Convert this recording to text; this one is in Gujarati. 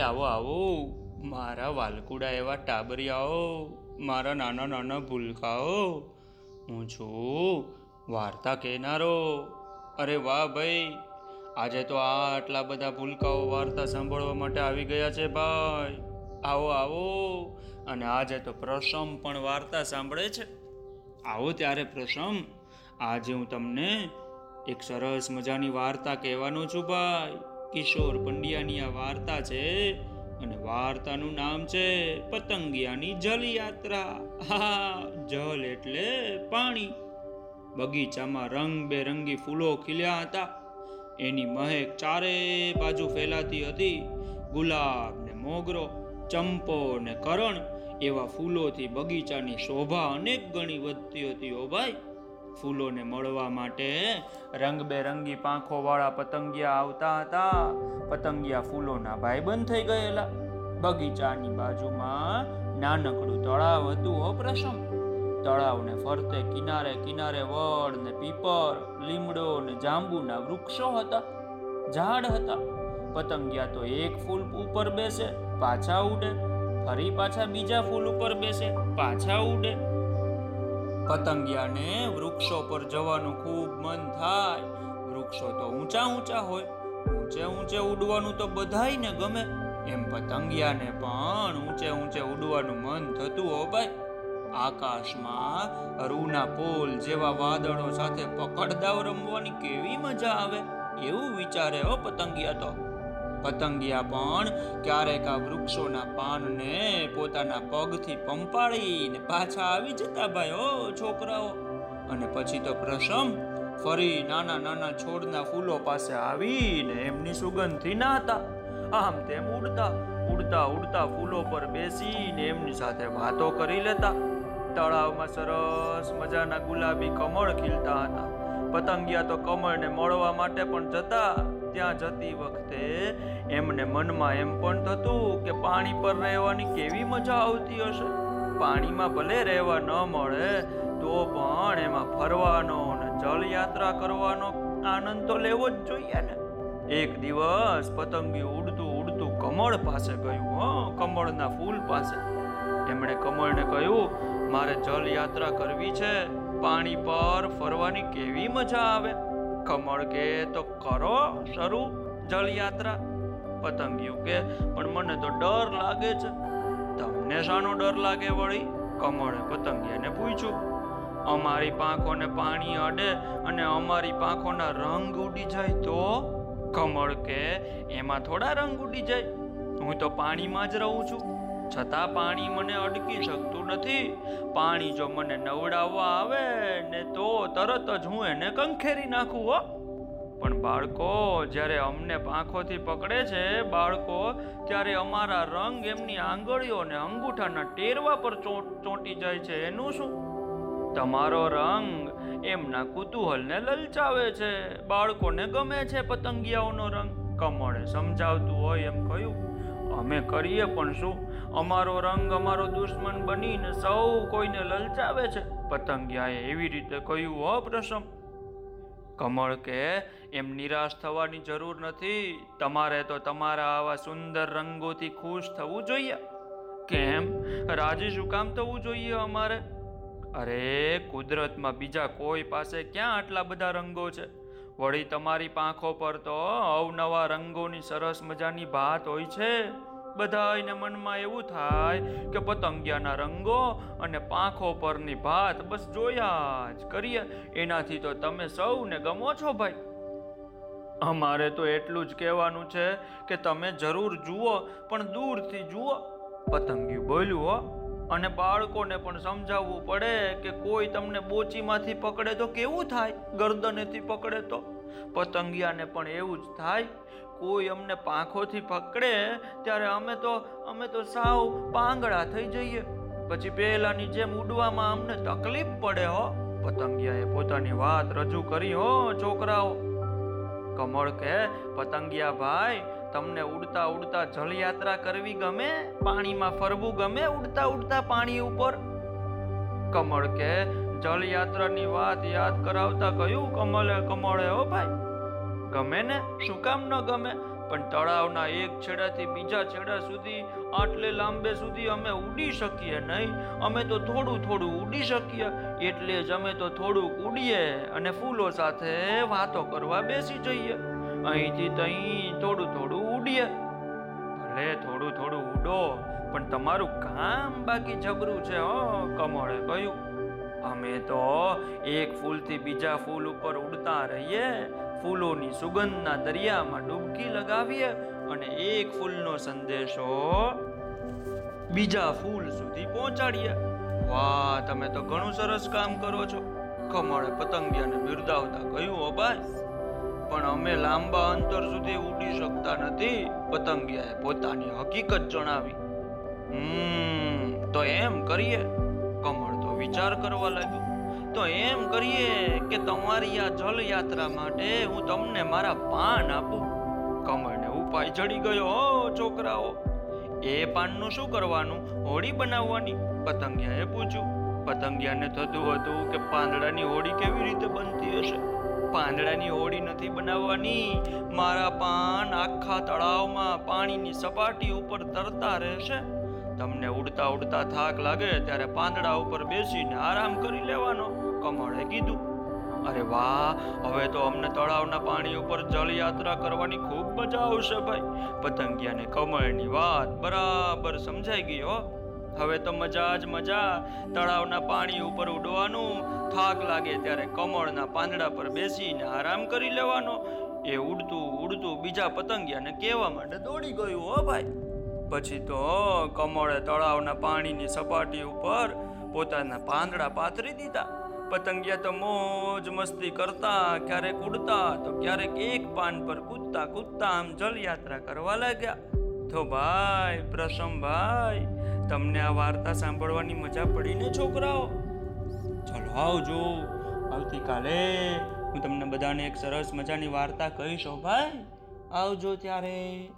આવો આવો. મારા વાલકુડા એવા ટાબરિયાઓ, મારા નાના નાના ભૂલકાઓ. હું છું વાર્તા કહેનારો. અરે વાહ ભાઈ, આજે તો આ આટલા બધા ભૂલકાઓ વાર્તા સાંભળવા માટે આવી ગયા છે ભાઈ. આવો આવો. અને આજે તો પ્રસમ પણ વાર્તા સાંભળે છે. આવો ત્યારે પ્રસમ આજે હું તમને એક સરસ મજાની વાર્તા કહેવાનો છું ભાઈ. કિશોર પંડ્યાની આ વાર્તા છે અને વાર્તાનું નામ છે પતંગિયાની જલ યાત્રા હા, જલ એટલે પાણી. બગીચામાં રંગબેરંગી ફૂલો ખીલ્યા હતા. એની મહેક ચારે બાજુ ફેલાતી હતી. ગુલાબ ને મોગરો, ચંપો ને કરણ એવા ફૂલોથી બગીચાની શોભા અનેક ગણી વધતી હતી ઓ ભાઈ. ફૂલોને મળવા માટે રંગબેરંગી પાંખોવાળા પતંગિયા આવતા હતા. પતંગિયા ફૂલોના ભાઈબંધ થઈ ગયેલા. બગીચાની બાજુમાં નાનકડું તળાવ હતું અપ્રસમ તળાવને ફરતે કિનારે કિનારે વડ ને પીપર, લીમડો ને જાંબુના વૃક્ષો હતા, ઝાડ હતા. પતંગિયા તો એક ફૂલ ઉપર બેસે, પાછા ઉડે. ફરી પાછા બીજા ફૂલ ઉપર બેસે, પાછા ઉડે. પતંગિયાને વૃક્ષો પર જવાનું ખૂબ મન થાય. વૃક્ષો તો ઊંચા ઊંચા હોય, ઊંચે ઊંચે ઉડવાનું તો બધાયને ગમે. એમ પતંગિયાને પણ ઊંચે ઊંચે ઉડવાનું મન થતું હો ભાઈ. આકાશમાં રૂના પોલ જેવા વાદળો સાથે પકડદાવ રમવાની કેવી મજા આવે, એવું વિચારે હો પતંગિયા તો. પતંગિયા પણ ક્યારેક આ વૃક્ષોના પાનને પોતાના પગથી પંપાડીને પાછા આવી જતા ભાઈ ઓ છોકરાઓ. અને પછી તો પ્રસમ ફરી નાના નાના છોડના ફૂલો પાસે આવીને એમની સુગંધથી નાતા આમ તેમ ઉડતા ઉડતા ઉડતા ફૂલો પર બેસીને એમની સાથે વાતો કરી લેતા. તળાવમાં સરસ મજાના ગુલાબી કમળ ખીલતા હતા. પતંગિયા તો કમળને મળવા માટે પણ જતા. ત્યાં જતી વખતે એમને મનમાં એમ પણ થતું કે પાણી પર રહેવાની કેવી મજા આવતી હશે? પાણીમાં ભલે રહેવા ન મળે, તો પણ એમાં ફરવાનો ને જળયાત્રા કરવાનો આનંદ તો લેવો જ જોઈએ ને. એક દિવસ પતંગી ઉડતું ઉડતું કમળ પાસે ગયું, હો, કમળના ફૂલ પાસે. એમણે કમળને કહ્યું, મારે જલયાત્રા કરવી છે. પાણી પર ફરવાની કેવી મજા આવે? કમળ કે તો કરો શરૂ જળયાત્રા પતંગિયું કે પણ મને તો ડર લાગે છે. તમને શાનો ડર લાગે વળી? કમળે પતંગિયાને પૂછ્યું અમારી પાંખોને પાણી અડે અને અમારી પાંખોના રંગ ઉડી જાય તો? કમળ કે, એમાં થોડા રંગ ઉડી જાય. હું તો પાણીમાં જ રહું છું. છતાં પાણી મને અડકી શકતું નથી. પાણી જો મને નવડાવવા આવે ને તો તરત જ હું એને કંખેરી નાખું, હો. પણ બાળકો, જ્યારે અમને પાંખોથી પકડે છે, બાળકો, ત્યારે અમારા રંગ એમની આંગળીઓ ને અંગૂઠાના ટેરવા પર ચોંટી જાય છે. એનું શું? તમારો રંગ એમના કુતૂહલને લલચાવે છે. બાળકોને ગમે છે પતંગિયાઓનો રંગ. કમળે સમજાવતું હોય એમ કહ્યું. અમે કરીએ પણ શું? અમારો રંગ અમારો દુશ્મન બનીને સૌ કોઈને લલચાવે છે. પતંગિયાએ એવી રીતે કહ્યું, હો પ્રસમ કમળ કે, એમ નિરાશ થવાની જરૂર નથી. તમારે તો તમારા આવા સુંદર રંગોથી ખુશ થવું જોઈએ. કેમ? રાજી શું કામ થવું જોઈએ અમારે? અરે, કુદરતમાં બીજા કોઈ પાસે ક્યાં આટલા બધા રંગો છે? વળી તમારી પાંખો પર તો અવનવા રંગોની સરસ મજાની ભાત હોય છે. બધાયને મનમાં એવું થાય કે પતંગિયાના રંગો અને પાંખો પરની ભાત બસ જોયા જ કરીએ. એનાથી તો તમે સૌને ગમો છો ભાઈ. અમારે તો એટલું જ કહેવાનું છે કે તમે જરૂર જુઓ, પણ દૂરથી જુઓ. પતંગિયું બોલ્યું હો. અને બાળકોને પણ સમજાવવું પડે કે કોઈ તમને બોચીમાંથી પકડે તો કેવું થાય? ગરદનેથી પકડે તો? પતંગિયાને પણ એવું જ થાય. કોઈ અમને પાંખોથી પકડે, ત્યારે અમે તો અમે તો સાવ પાંગડા થઈ જઈએ. પછી પહેલાની જેમ ઉડવામાં અમને તકલીફ પડે હો. પતંગિયાએ પોતાની વાત રજૂ કરી હો, છોકરાઓ. કમળ કે પતંગિયા ભાઈ તમને ઉડતા ઉડતા જળયાત્રા કરવી ગમે? પાણીમાં ફરવું ગમે? ઉડતા ઉડતા પાણી ઉપર? કમળ કે જળયાત્રાની વાત યાદ કરાવતા કહ્યું? કમલે કમળે, હો ભાઈ. ગમે ને? શું કામ ન ગમે? પણ તળાવના એક છેડાથી બીજા છેડા સુધી, આટલે લાંબે સુધી અમે ઉડી શકીએ નહીં. અમે તો થોડું થોડું ઉડી શકીએ, એટલે જ અમે તો થોડુંક ઉડીએ અને ફૂલો સાથે વાતો કરવા બેસી જઈએ. અહીંથી તહીં થોડું થોડું ઉડીએ. ભલે થોડું થોડું ઉડો, પણ તમારું કામ બાકી જબરું છે, હો, કમળે કહ્યું. અમે તો એક ફૂલથી બીજા ફૂલ ઉપર ઉડતા રહીએ, ફૂલોની સુગંધના દરિયામાં ડૂબકી લગાવીએ અને એક ફૂલનો સંદેશો બીજા ફૂલ સુધી પહોંચાડીએ. વાહ, તમે તો ઘણું સરસ કામ કરો છો. કમળે પતંગિયાને બિરદાવતા કહ્યું ભાઈ પણ અમે લાંબા અંતર સુધી ઉડી શકતા નથી, પતંગિયાએ પોતાની હકીકત જણાવી. હમ, તો એમ કરીએ. કમળ તો વિચાર કરવા લાગ્યો. તો એમ કરીએ કે તમારી આ જલ યાત્રા માટે હું તમને મારા પાન આપું. કમળને ઉપાય ચડી ગયો, હો છોકરાઓ. એ પાનનું શું કરવાનું? હોડી બનાવવાની? પતંગિયાએ પૂછ્યું. પતંગિયાને થતું હતું કે પાંદડાની હોડી કેવી રીતે બનતી હશે? પાંદડાની હોડી નથી બનાવવાની. મારા પાન આખા તળાવમાં પાણીની સપાટી ઉપર તરતા રહેશે. તમને ઉડતા ઉડતા થાક લાગે ત્યારે પાંદડા ઉપર બેસીને આરામ કરી લેવાનો, કમળે કીધું. અરે વાહ, હવે તો અમને તળાવના પાણી ઉપર જળયાત્રા કરવાની ખૂબ મજા આવશે ભાઈ. પતંગિયાને કમળની વાત બરાબર સમજાઈ ગઈ હો. હવે તો મજા જ મજા. તળાવના પાણી ઉપર ઉડવાનું. થાક લાગે ત્યારે કમળના પાંદડા પર બેસીને આરામ કરી લેવાનો. એ ઉડતું ઉડતું બીજા પતંગિયાને કહેવા માટે દોડી ગયું, હો ભાઈ. પછી તો કમળે તળાવના પાણીની સપાટી ઉપર પોતાના પાંદડા પાથરી દીધા. પતંગિયા તો મોજ મસ્તી કરતા, ક્યારેક ઉડતા તો ક્યારેક એક પાન પર કૂદતા કૂદતા આમ જલયાત્રા કરવા લાગ્યા. તો ભાઈ પ્રસમભાઈ તમને આ વાર્તા સાંભળવાની મજા પડી ને છોકરાઓ? ચલો આવજો. આવતીકાલે હું તમને બધાને એક સરસ મજાની વાર્તા કહીશ ભાઈ. આવજો ત્યારે.